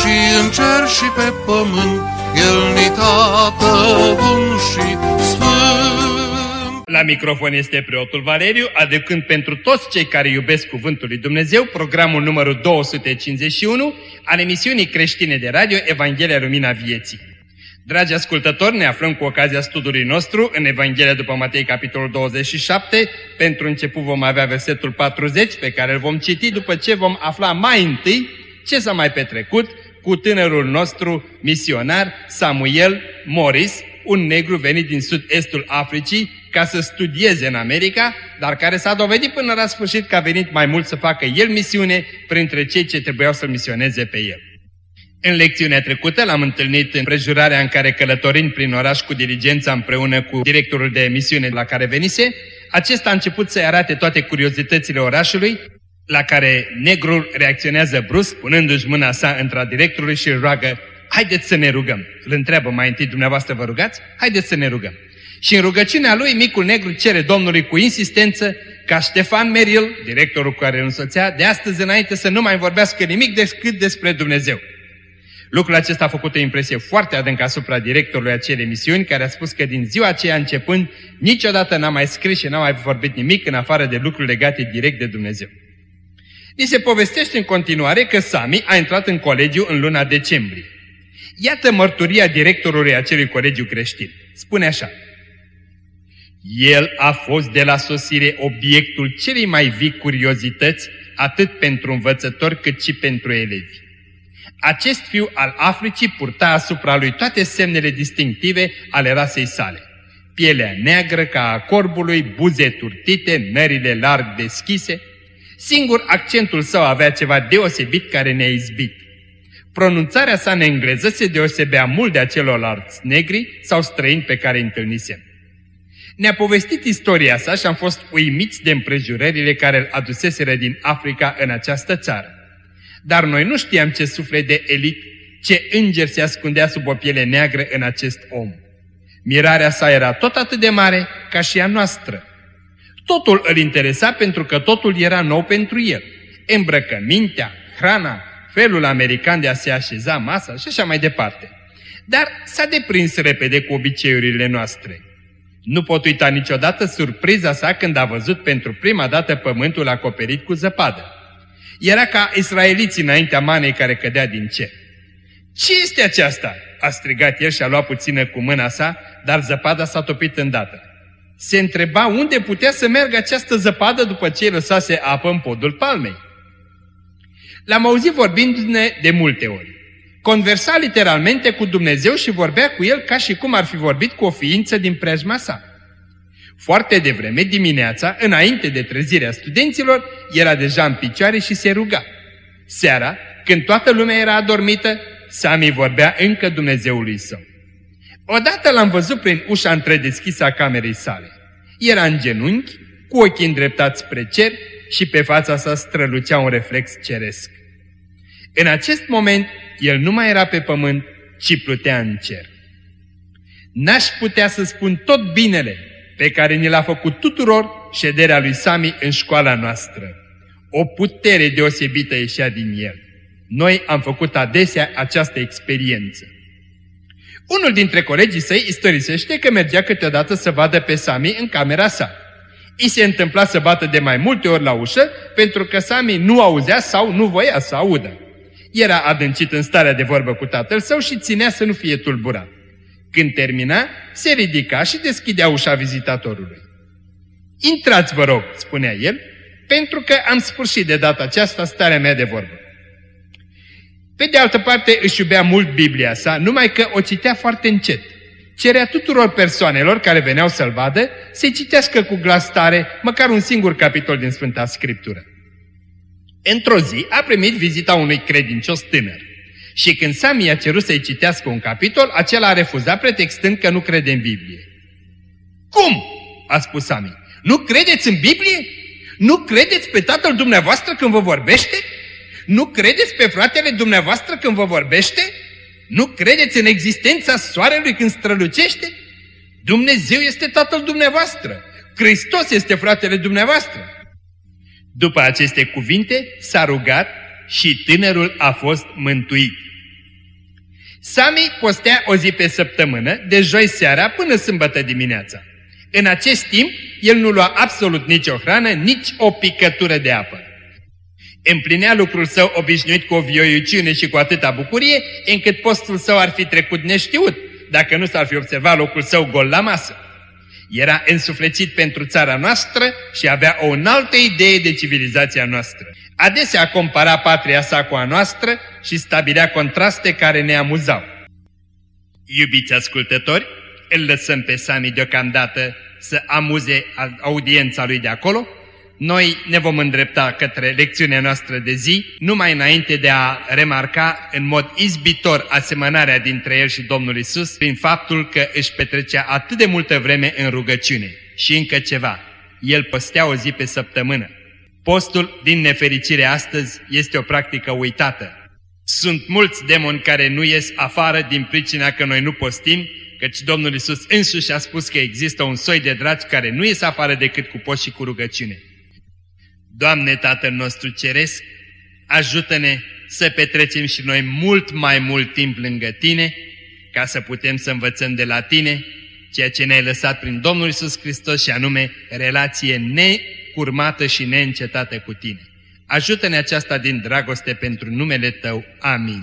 și în cer și pe pământ, El ni tată bun și sfânt. La microfon este preotul Valeriu, aducând pentru toți cei care iubesc Cuvântul lui Dumnezeu programul numărul 251 al emisiunii creștine de radio Evanghelia Lumina Vieții. Dragi ascultători, ne aflăm cu ocazia studiului nostru în Evanghelia după Matei, capitolul 27. Pentru început vom avea versetul 40, pe care îl vom citi după ce vom afla mai întâi ce s-a mai petrecut cu tânărul nostru misionar Samuel Morris, un negru venit din sud-estul Africii ca să studieze în America, dar care s-a dovedit până la sfârșit că a venit mai mult să facă el misiune printre cei ce trebuiau să misioneze pe el. În lecțiunea trecută l-am întâlnit în prejurarea în care călătorind prin oraș cu diligența împreună cu directorul de emisiune la care venise, acesta a început să-i arate toate curiozitățile orașului, la care negrul reacționează brusc, punându-și mâna sa între directorului și îl roagă, haideți să ne rugăm. Îl întreabă mai întâi, dumneavoastră vă rugați? Haideți să ne rugăm. Și în rugăciunea lui, micul negru cere Domnului cu insistență ca Ștefan Meril, directorul cu care îl însoțea, de astăzi înainte să nu mai vorbească nimic decât despre Dumnezeu. Lucrul acesta a făcut o impresie foarte adâncă asupra directorului acelei emisiuni, care a spus că din ziua aceea începând, niciodată n-a mai scris și n-a mai vorbit nimic în afară de lucruri legate direct de Dumnezeu. Ni se povestește în continuare că Sami a intrat în colegiu în luna decembrie. Iată mărturia directorului acelui colegiu creștin. Spune așa. El a fost de la sosire obiectul celei mai vii curiozități, atât pentru învățători cât și pentru elevi. Acest fiu al Africii purta asupra lui toate semnele distinctive ale rasei sale. Pielea neagră ca a corbului, buze turtite, nările larg deschise. Singur accentul său avea ceva deosebit care ne-a izbit. Pronunțarea sa în engleză se deosebea mult de acelorlalți negri sau străini pe care îi întâlnisem. Ne-a povestit istoria sa și am fost uimiți de împrejurările care îl aduseseră din Africa în această țară. Dar noi nu știam ce suflet de elit, ce înger se ascundea sub o piele neagră în acest om. Mirarea sa era tot atât de mare ca și a noastră. Totul îl interesa pentru că totul era nou pentru el. Îmbrăcămintea, hrana, felul american de a se așeza masa și așa mai departe. Dar s-a deprins repede cu obiceiurile noastre. Nu pot uita niciodată surpriza sa când a văzut pentru prima dată pământul acoperit cu zăpadă. Era ca israeliții înaintea manei care cădea din cer. Ce este aceasta?" a strigat el și a luat puțină cu mâna sa, dar zăpada s-a topit îndată. Se întreba unde putea să meargă această zăpadă după ce îi lăsase apă în podul palmei. L-am auzit vorbindu-ne de multe ori. Conversa literalmente cu Dumnezeu și vorbea cu el ca și cum ar fi vorbit cu o ființă din preajma sa. Foarte devreme, dimineața, înainte de trezirea studenților, era deja în picioare și se ruga. Seara, când toată lumea era adormită, Sami vorbea încă Dumnezeului său. Odată l-am văzut prin ușa întredeschisă a camerei sale. Era în genunchi, cu ochii îndreptați spre cer și pe fața sa strălucea un reflex ceresc. În acest moment, el nu mai era pe pământ, ci plutea în cer. N-aș putea să spun tot binele pe care ni l-a făcut tuturor șederea lui Sami în școala noastră. O putere deosebită ieșea din el. Noi am făcut adesea această experiență. Unul dintre colegii săi istorisește că mergea câteodată să vadă pe Sami în camera sa. I se întâmpla să bată de mai multe ori la ușă pentru că Sami nu auzea sau nu voia să audă. Era adâncit în starea de vorbă cu tatăl său și ținea să nu fie tulburat. Când termina, se ridica și deschidea ușa vizitatorului. Intrați, vă rog, spunea el, pentru că am sfârșit de data aceasta starea mea de vorbă. Pe de altă parte își iubea mult Biblia sa, numai că o citea foarte încet. Cerea tuturor persoanelor care veneau să-l vadă să citească cu glas tare măcar un singur capitol din Sfânta Scriptură. Într-o zi a primit vizita unui credincios tânăr Și când Sami i-a cerut să-i citească un capitol, acela a refuzat pretextând că nu crede în Biblie. Cum? a spus Sami. Nu credeți în Biblie? Nu credeți pe tatăl dumneavoastră când vă vorbește? Nu credeți pe fratele dumneavoastră când vă vorbește? Nu credeți în existența soarelui când strălucește? Dumnezeu este tatăl dumneavoastră. Hristos este fratele dumneavoastră. După aceste cuvinte s-a rugat și tânărul a fost mântuit. Sami postea o zi pe săptămână, de joi seara până sâmbătă dimineața. În acest timp, el nu lua absolut nicio hrană, nici o picătură de apă. Împlinea lucrul său obișnuit cu o vioiuciune și cu atâta bucurie, încât postul său ar fi trecut neștiut, dacă nu s-ar fi observat locul său gol la masă. Era însuflețit pentru țara noastră și avea o înaltă idee de civilizația noastră. Adesea compara patria sa cu a noastră și stabilea contraste care ne amuzau. Iubiți ascultători, îl lăsăm pe Sami deocamdată să amuze audiența lui de acolo, noi ne vom îndrepta către lecțiunea noastră de zi, numai înainte de a remarca în mod izbitor asemănarea dintre el și Domnul Isus, prin faptul că își petrecea atât de multă vreme în rugăciune. Și încă ceva, el postea o zi pe săptămână. Postul, din nefericire astăzi, este o practică uitată. Sunt mulți demoni care nu ies afară din pricina că noi nu postim, căci Domnul Isus însuși a spus că există un soi de dragi care nu ies afară decât cu post și cu rugăciune. Doamne Tatăl nostru Ceresc, ajută-ne să petrecem și noi mult mai mult timp lângă Tine, ca să putem să învățăm de la Tine ceea ce ne-ai lăsat prin Domnul Isus Hristos și anume relație necurmată și neîncetată cu Tine. Ajută-ne aceasta din dragoste pentru numele Tău. Amin.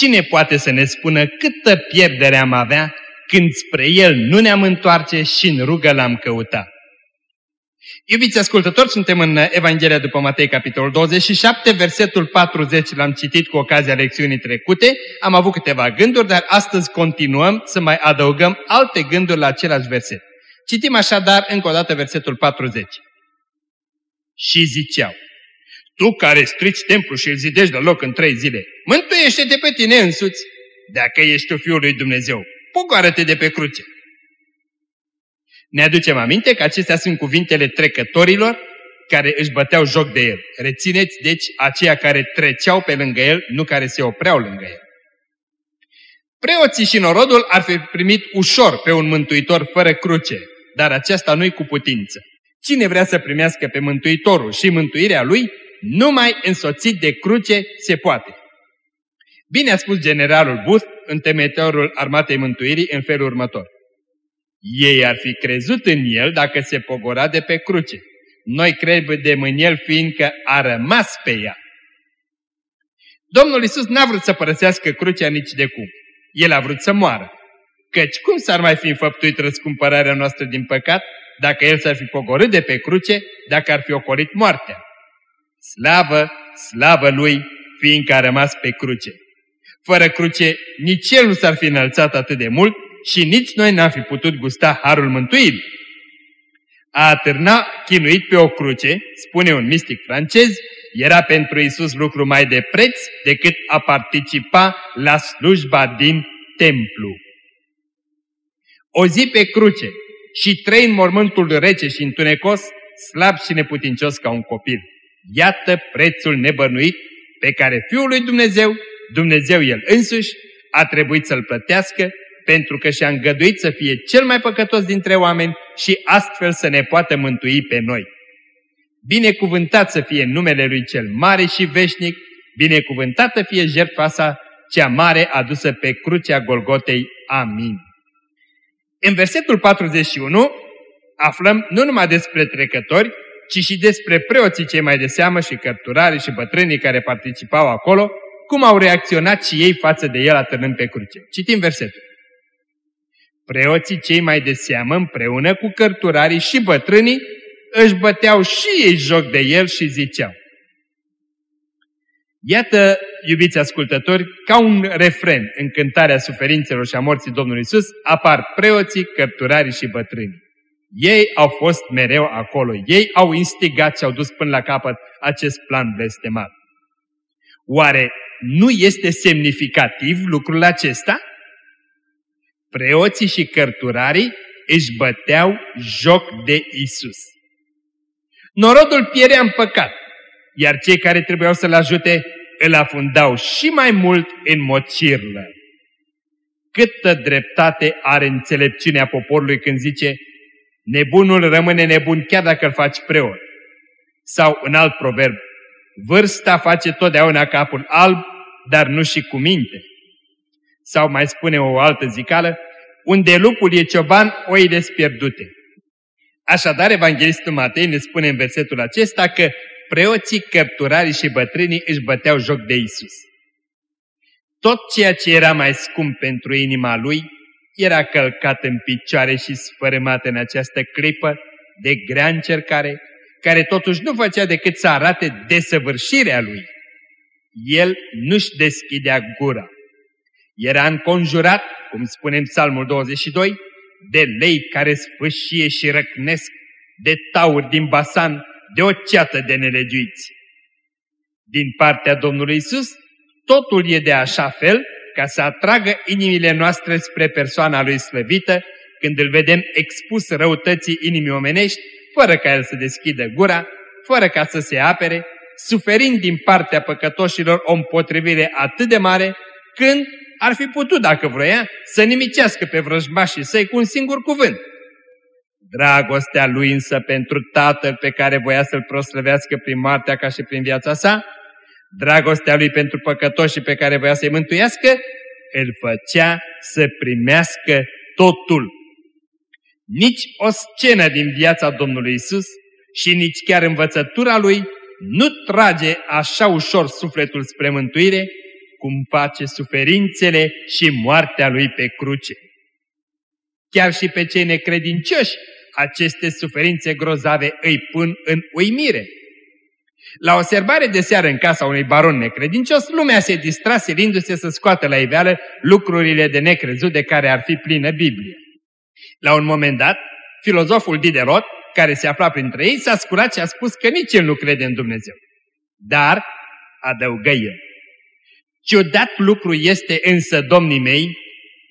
Cine poate să ne spună câtă pierdere am avea când spre El nu ne-am întoarce și în rugă l-am căutat? Iubiți ascultători, suntem în Evanghelia după Matei, capitolul 27, versetul 40 l-am citit cu ocazia lecțiunii trecute, am avut câteva gânduri, dar astăzi continuăm să mai adăugăm alte gânduri la același verset. Citim așadar încă o dată versetul 40. Și ziceau, tu care strici templul și îl zidești deloc în trei zile, mântuiește-te pe tine însuți, dacă ești tu Fiul lui Dumnezeu, pogoară-te de pe cruce. Ne aducem aminte că acestea sunt cuvintele trecătorilor care își băteau joc de el. Rețineți, deci, aceia care treceau pe lângă el, nu care se opreau lângă el. Preoții și norodul ar fi primit ușor pe un mântuitor fără cruce, dar aceasta nu-i cu putință. Cine vrea să primească pe mântuitorul și mântuirea lui, numai însoțit de cruce se poate. Bine a spus generalul Booth, întemeitorul armatei mântuirii, în felul următor. Ei ar fi crezut în el dacă se pogora de pe cruce. Noi credem în el fiindcă a rămas pe ea. Domnul Isus n-a vrut să părăsească crucea nici de cum. El a vrut să moară. Căci cum s-ar mai fi înfăptuit răscumpărarea noastră din păcat dacă El s-ar fi pogorât de pe cruce, dacă ar fi ocolit moartea? Slavă, slavă Lui, fiindcă a rămas pe cruce. Fără cruce, nici El nu s-ar fi înălțat atât de mult și nici noi n-am fi putut gusta harul mântuirii. A atârna chinuit pe o cruce, spune un mistic francez, era pentru Isus lucru mai de preț decât a participa la slujba din templu. O zi pe cruce și trei în mormântul rece și întunecos, slab și neputincios ca un copil. Iată prețul nebănuit pe care Fiul lui Dumnezeu, Dumnezeu El însuși, a trebuit să-l plătească pentru că și-a îngăduit să fie cel mai păcătos dintre oameni și astfel să ne poată mântui pe noi. Binecuvântat să fie numele Lui cel mare și veșnic, binecuvântată fie jertfa sa cea mare adusă pe crucea Golgotei. Amin. În versetul 41 aflăm nu numai despre trecători, ci și despre preoții cei mai de seamă și cărturare și bătrânii care participau acolo, cum au reacționat și ei față de el atârnând pe cruce. Citim versetul. Preoții cei mai de seamă împreună cu cărturarii și bătrânii își băteau și ei joc de el și ziceau. Iată, iubiți ascultători, ca un refren în cântarea suferințelor și a morții Domnului Isus, apar preoții, cărturarii și bătrânii. Ei au fost mereu acolo, ei au instigat și au dus până la capăt acest plan blestemat. Oare nu este semnificativ lucrul acesta? Preoții și cărturarii își băteau joc de Isus. Norodul pierea în păcat, iar cei care trebuiau să-l ajute îl afundau și mai mult în mocirlă. Câtă dreptate are înțelepciunea poporului când zice nebunul rămâne nebun chiar dacă îl faci preot. Sau în alt proverb, vârsta face totdeauna capul alb, dar nu și cu minte. Sau mai spune o altă zicală, unde lupul e cioban, oile pierdute. Așadar, Evanghelistul Matei ne spune în versetul acesta că preoții, cărturarii și bătrânii își băteau joc de Isus. Tot ceea ce era mai scump pentru inima lui era călcat în picioare și sfărâmat în această clipă de grea încercare, care totuși nu făcea decât să arate desăvârșirea lui. El nu-și deschidea gura. Era înconjurat, cum spunem Psalmul 22, de lei care sfâșie și răcnesc, de tauri din Basan, de o ceată de nelegiuiți. Din partea Domnului Isus, totul e de așa fel ca să atragă inimile noastre spre persoana Lui slăvită, când îl vedem expus răutății inimii omenești, fără ca El să deschidă gura, fără ca să se apere, suferind din partea păcătoșilor o împotrivire atât de mare, când ar fi putut, dacă vroia, să nimicească pe vrăjmașii săi cu un singur cuvânt. Dragostea lui însă pentru Tatăl pe care voia să-L proslăvească prin moartea ca și prin viața sa, dragostea lui pentru păcătoșii pe care voia să-i mântuiască, îl făcea să primească totul. Nici o scenă din viața Domnului Isus și nici chiar învățătura lui nu trage așa ușor sufletul spre mântuire, cum face suferințele și moartea lui pe cruce. Chiar și pe cei necredincioși, aceste suferințe grozave îi pun în uimire. La o serbare de seară în casa unui baron necredincios, lumea se distra silindu-se să scoată la iveală lucrurile de necrezut de care ar fi plină Biblie. La un moment dat, filozoful Diderot, care se afla printre ei, s-a scurat și a spus că nici el nu crede în Dumnezeu. Dar, adăugă el, ciudat lucru este însă, domnii mei,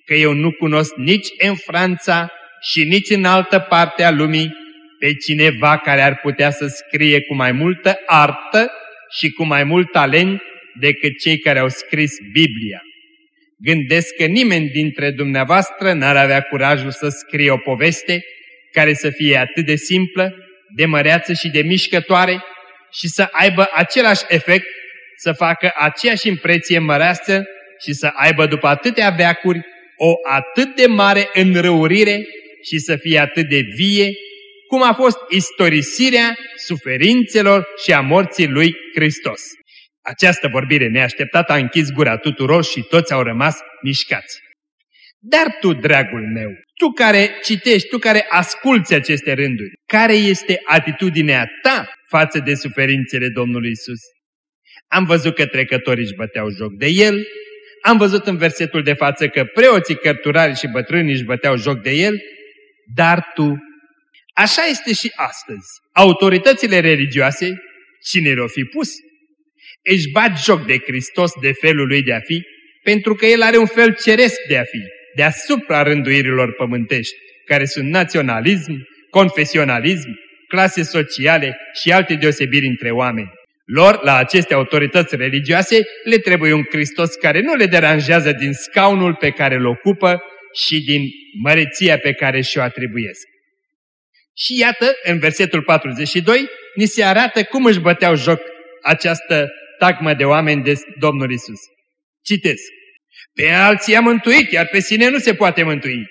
că eu nu cunosc nici în Franța și nici în altă parte a lumii pe cineva care ar putea să scrie cu mai multă artă și cu mai mult talent decât cei care au scris Biblia. Gândesc că nimeni dintre dumneavoastră n-ar avea curajul să scrie o poveste care să fie atât de simplă, de măreață și de mișcătoare și să aibă același efect, să facă aceeași impresie măreasă și să aibă după atâtea veacuri o atât de mare înrăurire și să fie atât de vie, cum a fost istorisirea suferințelor și a morții lui Hristos. Această vorbire neașteptată a închis gura tuturor și toți au rămas mișcați. Dar tu, dragul meu, tu care citești, tu care asculți aceste rânduri, care este atitudinea ta față de suferințele Domnului Isus? Am văzut că trecătorii își băteau joc de el, am văzut în versetul de față că preoții, cărturari și bătrânii își băteau joc de el, dar tu Așa este și astăzi. Autoritățile religioase, cine le-o fi pus? Își bat joc de Hristos de felul lui de a fi, pentru că el are un fel ceresc de a fi, deasupra rânduirilor pământești, care sunt naționalism, confesionalism, clase sociale și alte deosebiri între oameni. Lor, la aceste autorități religioase, le trebuie un Hristos care nu le deranjează din scaunul pe care îl ocupă și din măreția pe care și-o atribuiesc. Și iată, în versetul 42, ni se arată cum își băteau joc această tagmă de oameni de Domnul Isus. Citesc. Pe alții a mântuit, iar pe sine nu se poate mântui.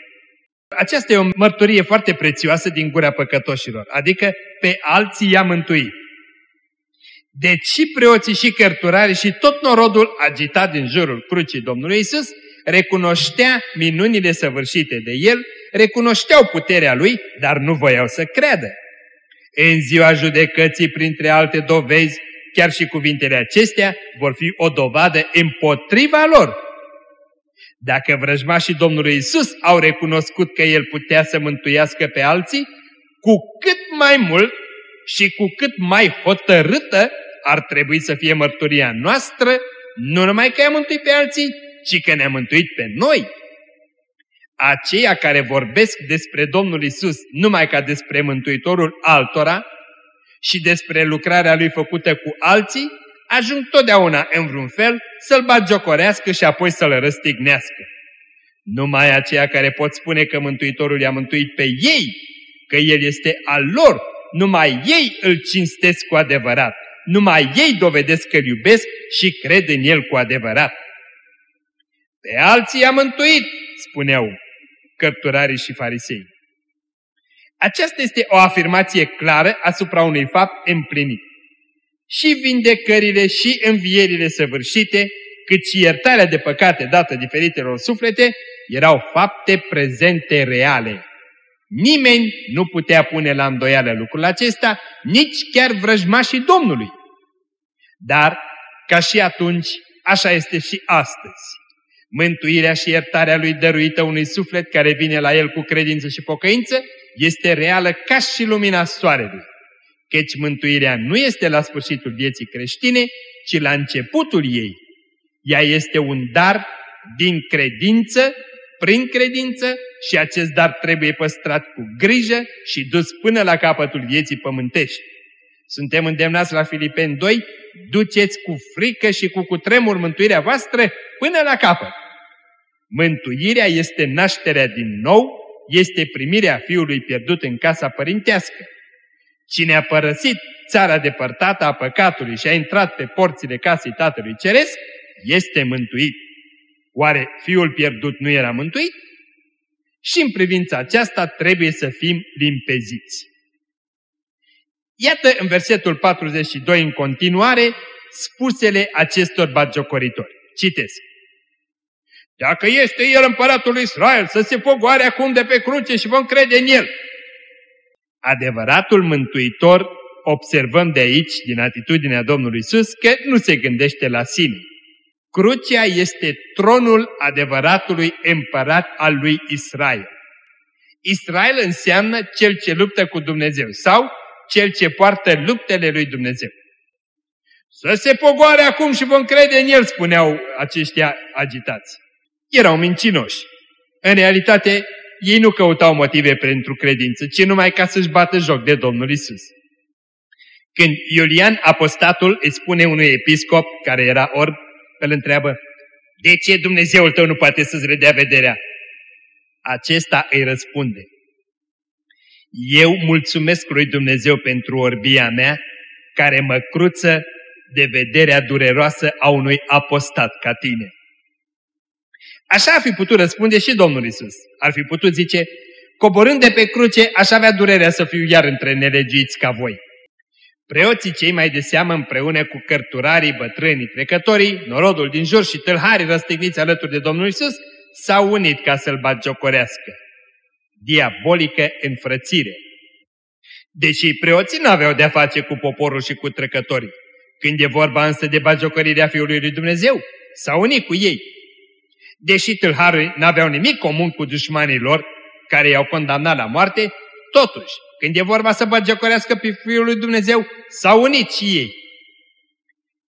Aceasta e o mărturie foarte prețioasă din gura păcătoșilor, adică pe alții i-a mântuit. Deci și preoții și cărturarii și tot norodul agitat din jurul crucii Domnului Isus recunoștea minunile săvârșite de el, recunoșteau puterea lui, dar nu voiau să creadă. În ziua judecății, printre alte dovezi, chiar și cuvintele acestea vor fi o dovadă împotriva lor. Dacă vrăjmașii Domnului Isus au recunoscut că El putea să mântuiască pe alții, cu cât mai mult și cu cât mai hotărâtă ar trebui să fie mărturia noastră, nu numai că i-a mântuit pe alții, ci că ne-a mântuit pe noi. Aceia care vorbesc despre Domnul Isus numai ca despre Mântuitorul altora și despre lucrarea Lui făcută cu alții, ajung totdeauna în vreun fel să-L bagiocorească și apoi să-L răstignească. Numai aceia care pot spune că Mântuitorul i-a mântuit pe ei, că El este al lor, numai ei îl cinstesc cu adevărat, numai ei dovedesc că îl iubesc și cred în El cu adevărat. Pe alții i-a mântuit, spuneau cărturarii și farisei. Aceasta este o afirmație clară asupra unui fapt împlinit. Și vindecările și învierile săvârșite, cât și iertarea de păcate dată diferitelor suflete, erau fapte prezente reale. Nimeni nu putea pune la îndoială lucrul acesta, nici chiar vrăjmașii Domnului. Dar, ca și atunci, așa este și astăzi. Mântuirea și iertarea lui dăruită unui suflet care vine la el cu credință și pocăință este reală ca și lumina soarelui. Căci mântuirea nu este la sfârșitul vieții creștine, ci la începutul ei. Ea este un dar din credință, prin credință și acest dar trebuie păstrat cu grijă și dus până la capătul vieții pământești. Suntem îndemnați la Filipeni 2, duceți cu frică și cu cutremur mântuirea voastră până la capăt. Mântuirea este nașterea din nou, este primirea fiului pierdut în casa părintească. Cine a părăsit țara depărtată a păcatului și a intrat pe porțile casei Tatălui Ceresc, este mântuit. Oare fiul pierdut nu era mântuit? Și în privința aceasta trebuie să fim limpeziți. Iată în versetul 42 în continuare spusele acestor bagiocoritori. Citesc. Dacă este El împăratul lui Israel, să se pogoare acum de pe cruce și vom crede în El. Adevăratul mântuitor, observăm de aici, din atitudinea Domnului Isus, că nu se gândește la sine. Crucea este tronul adevăratului împărat al lui Israel. Israel înseamnă cel ce luptă cu Dumnezeu sau cel ce poartă luptele lui Dumnezeu. Să se pogoare acum și vom crede în el, spuneau aceștia agitați. Erau mincinoși. În realitate, ei nu căutau motive pentru credință, ci numai ca să-și bată joc de Domnul Isus. Când Iulian apostatul îi spune unui episcop care era orb, îl întreabă, de ce Dumnezeul tău nu poate să-ți redea vederea? Acesta îi răspunde, eu mulțumesc lui Dumnezeu pentru orbia mea, care mă cruță de vederea dureroasă a unui apostat ca tine. Așa ar fi putut răspunde și Domnul Isus. Ar fi putut zice, coborând de pe cruce, aș avea durerea să fiu iar între nelegiți ca voi. Preoții cei mai de seamă împreună cu cărturarii, bătrânii, trecătorii, norodul din jur și tâlharii răstigniți alături de Domnul Isus, s-au unit ca să-l bagiocorească diabolică înfrățire. Deși preoții nu aveau de-a face cu poporul și cu trecătorii, când e vorba însă de bagiocărirea Fiului lui Dumnezeu, s-au unit cu ei. Deși tâlharii n-aveau nimic comun cu dușmanii lor, care i-au condamnat la moarte, totuși, când e vorba să bagiocorească pe Fiul lui Dumnezeu, s-au unit și ei.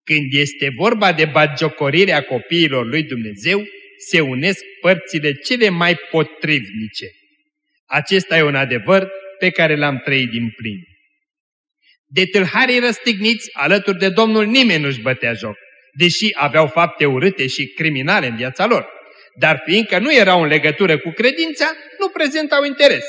Când este vorba de bagiocorirea copiilor lui Dumnezeu, se unesc părțile cele mai potrivnice. Acesta e un adevăr pe care l-am trăit din plin. De tâlharii răstigniți, alături de Domnul nimeni nu-și bătea joc, deși aveau fapte urâte și criminale în viața lor. Dar fiindcă nu erau în legătură cu credința, nu prezentau interes.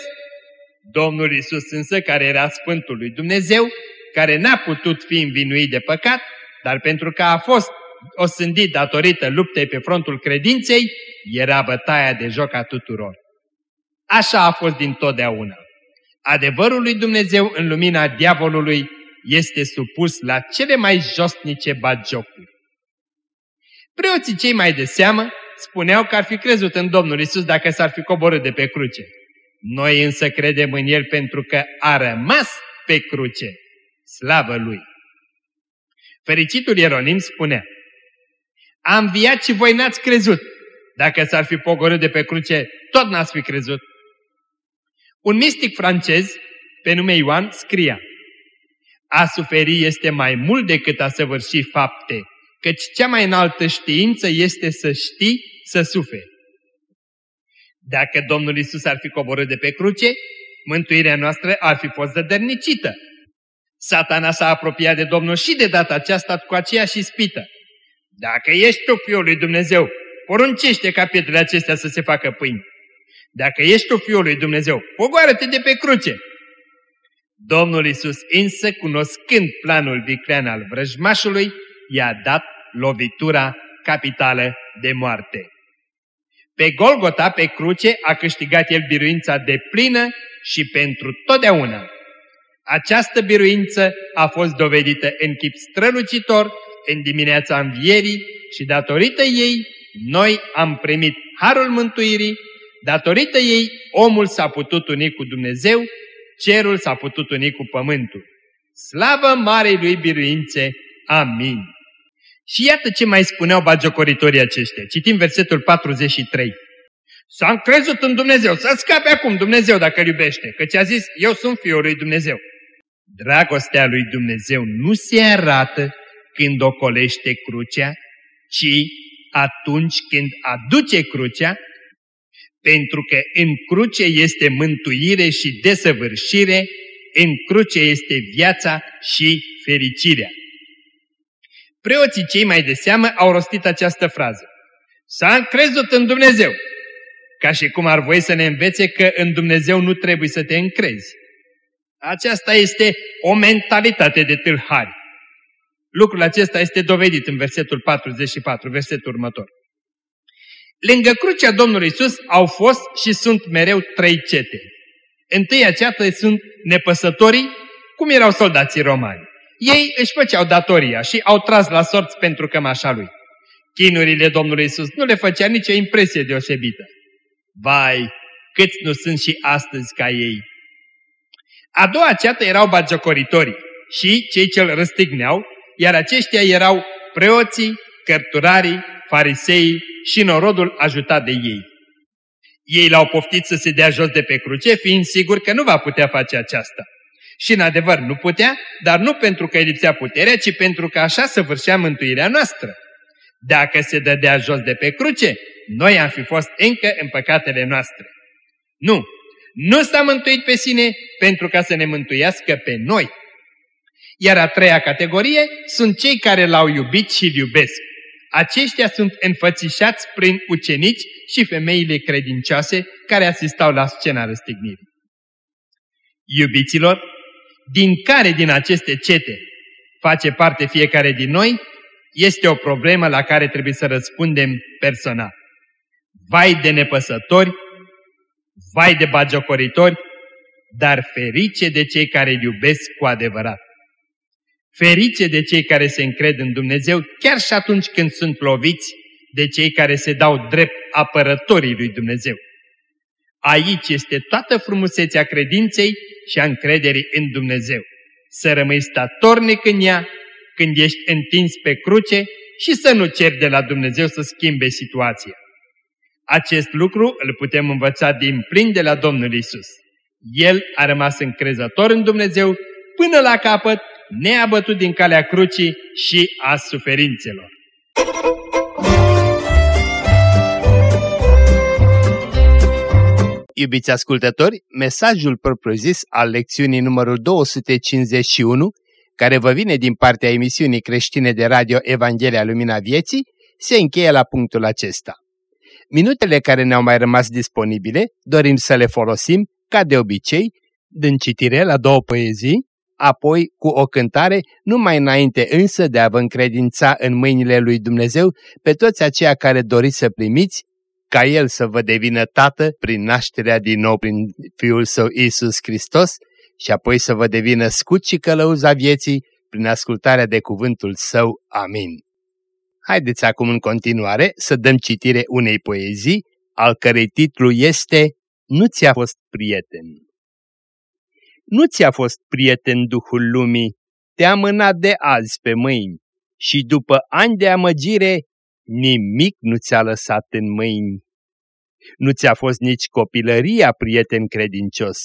Domnul Isus însă, care era Sfântul lui Dumnezeu, care n-a putut fi învinuit de păcat, dar pentru că a fost osândit datorită luptei pe frontul credinței, era bătaia de joc a tuturor. Așa a fost din totdeauna. Adevărul lui Dumnezeu în lumina diavolului este supus la cele mai josnice bagiocuri. Preoții cei mai de seamă spuneau că ar fi crezut în Domnul Isus dacă s-ar fi coborât de pe cruce. Noi însă credem în El pentru că a rămas pe cruce. Slavă Lui! Fericitul Ieronim spunea, Am viat și voi n-ați crezut. Dacă s-ar fi pogorât de pe cruce, tot n-ați fi crezut. Un mistic francez, pe nume Ioan, scria, A suferi este mai mult decât a săvârși fapte, căci cea mai înaltă știință este să știi să suferi. Dacă Domnul Isus ar fi coborât de pe cruce, mântuirea noastră ar fi fost zădărnicită. Satana s-a apropiat de Domnul și de data aceasta cu aceeași ispită. Dacă ești tu Fiul lui Dumnezeu, poruncește ca pietrele acestea să se facă pâini. Dacă ești tu Fiul lui Dumnezeu, pogoară-te de pe cruce. Domnul Isus însă, cunoscând planul viclean al vrăjmașului, i-a dat lovitura capitală de moarte. Pe Golgota, pe cruce, a câștigat el biruința de plină și pentru totdeauna. Această biruință a fost dovedită în chip strălucitor în dimineața învierii și datorită ei noi am primit harul mântuirii, datorită ei omul s-a putut uni cu Dumnezeu, cerul s-a putut uni cu pământul. Slavă Marei lui biruințe! Amin! Și iată ce mai spuneau bagiocoritorii aceștia. Citim versetul 43. S-a încrezut în Dumnezeu, să scape acum Dumnezeu dacă îl iubește, căci a zis, eu sunt Fiul lui Dumnezeu. Dragostea lui Dumnezeu nu se arată când ocolește crucea, ci atunci când aduce crucea, pentru că în cruce este mântuire și desăvârșire, în cruce este viața și fericirea. Preoții cei mai de seamă au rostit această frază. S-a încrezut în Dumnezeu, ca și cum ar voi să ne învețe că în Dumnezeu nu trebuie să te încrezi. Aceasta este o mentalitate de tâlhari. Lucrul acesta este dovedit în versetul 44, versetul următor. Lângă crucea Domnului Isus au fost și sunt mereu trei cete. Întâia ceată sunt nepăsătorii, cum erau soldații romani. Ei își făceau datoria și au tras la sorți pentru cămașa lui. Chinurile Domnului Isus nu le făcea nicio impresie deosebită. Vai, câți nu sunt și astăzi ca ei! A doua ceată erau bagiocoritorii și cei ce îl răstigneau, iar aceștia erau preoții, cărturarii, fariseii și norodul ajutat de ei. Ei l-au poftit să se dea jos de pe cruce, fiind sigur că nu va putea face aceasta. Și în adevăr nu putea, dar nu pentru că îi lipsea puterea, ci pentru că așa săvârșea mântuirea noastră. Dacă se dădea jos de pe cruce, noi am fi fost încă în păcatele noastre. Nu, nu s-a mântuit pe sine pentru ca să ne mântuiască pe noi. Iar a treia categorie sunt cei care l-au iubit și îl iubesc. Aceștia sunt înfățișați prin ucenici și femeile credincioase care asistau la scena răstignirii. Iubiților, din care din aceste cete face parte fiecare din noi, este o problemă la care trebuie să răspundem personal. Vai de nepăsători, vai de bagiocoritori, dar ferice de cei care îl iubesc cu adevărat. Ferice de cei care se încred în Dumnezeu, chiar și atunci când sunt loviți de cei care se dau drept apărătorii lui Dumnezeu. Aici este toată frumusețea credinței și a încrederii în Dumnezeu. Să rămâi statornic în ea când ești întins pe cruce și să nu ceri de la Dumnezeu să schimbe situația. Acest lucru îl putem învăța din plin de la Domnul Isus. El a rămas încrezător în Dumnezeu până la capăt, neabătut din calea crucii și a suferințelor. Iubiți ascultători, mesajul propriu-zis al lecțiunii numărul 251, care vă vine din partea emisiunii creștine de radio Evanghelia Lumina Vieții, se încheie la punctul acesta. Minutele care ne-au mai rămas disponibile dorim să le folosim, ca de obicei, din citire la două poezii, apoi cu o cântare, numai înainte însă de a vă încredința în mâinile lui Dumnezeu pe toți aceia care doriți să primiți, ca El să vă devină Tată prin nașterea din nou prin Fiul Său Isus Hristos și apoi să vă devină scut și călăuza vieții prin ascultarea de cuvântul Său. Amin. Haideți acum în continuare să dăm citire unei poezii, al cărei titlu este Nu ți-a fost prieten. Nu ți-a fost prieten Duhul lumii, te-a mânat de azi pe mâini și după ani de amăgire, nimic nu ți-a lăsat în mâini. Nu ți-a fost nici copilăria, prieten credincios,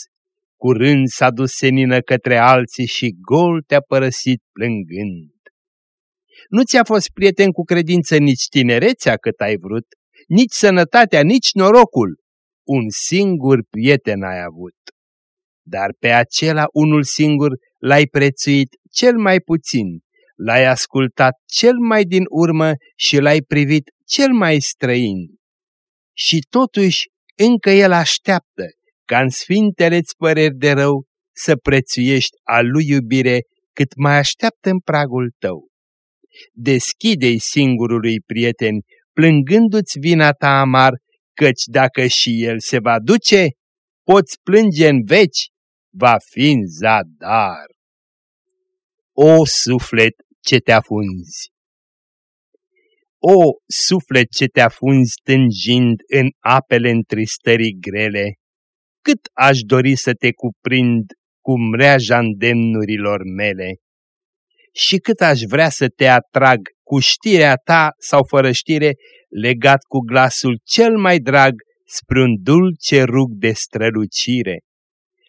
curând s-a dus senină către alții și gol te-a părăsit plângând. Nu ți-a fost prieten cu credință nici tinerețea cât ai vrut, nici sănătatea, nici norocul. Un singur prieten ai avut. Dar pe acela unul singur l-ai prețuit cel mai puțin, l-ai ascultat cel mai din urmă și l-ai privit cel mai străin. Și totuși încă el așteaptă ca în sfintele-ți păreri de rău să prețuiești a lui iubire cât mai așteaptă în pragul tău. Deschide-i singurului prieten, plângându-ți vina ta amar, căci dacă și el se va duce, poți plânge în veci, va fi în zadar. O suflet ce te afunzi! O suflet ce te afunzi tângind în apele întristării grele, cât aș dori să te cuprind cu mreaja îndemnurilor mele și cât aș vrea să te atrag cu știrea ta sau fără știre, legat cu glasul cel mai drag spre un dulce rug de strălucire.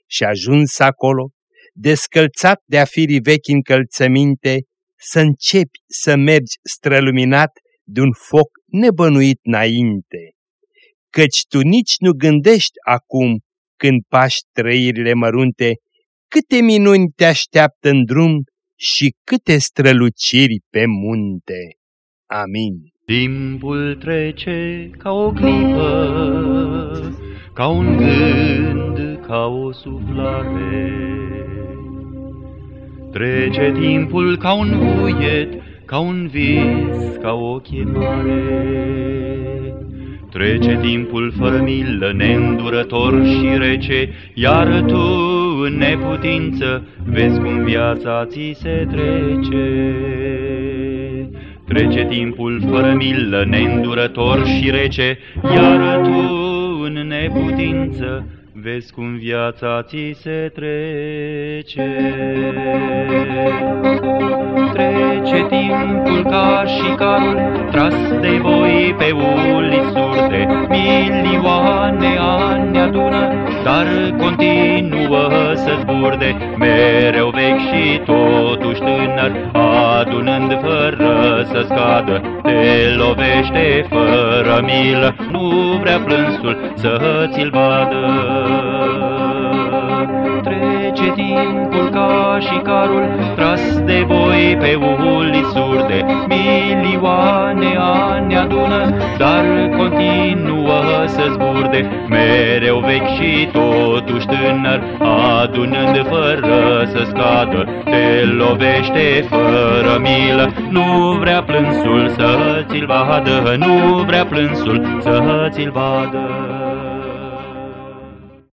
Și ajuns acolo, descălțat de a firii vechi încălțăminte, să începi să mergi străluminat de un foc nebănuit înainte. Căci tu nici nu gândești acum, când pași trăirile mărunte, câte minuni te așteaptă în drum și câte străluciri pe munte. Amin. Timpul trece ca o clipă, ca un gând, ca o suflare. Trece timpul ca un vuiet, ca un vis, ca o chemare. Trece timpul fără milă, neîndurător și rece, iar tu în neputință vezi cum viața ți se trece. Trece timpul fără milă, neîndurător și rece, iar tu în neputință vezi cum viața ți se trece. Trece fără milă, nu vrea plânsul să ți-l vadă. Trece timpul ca și carul tras de voi pe uliți surde, milioane ani adună, dar continuă să zburde, mereu vechi și totuși tânăr, adunând fără să scadă, te lovește fără milă, nu vrea plânsul să ți-l vadă, nu vrea plânsul să ți-l vadă.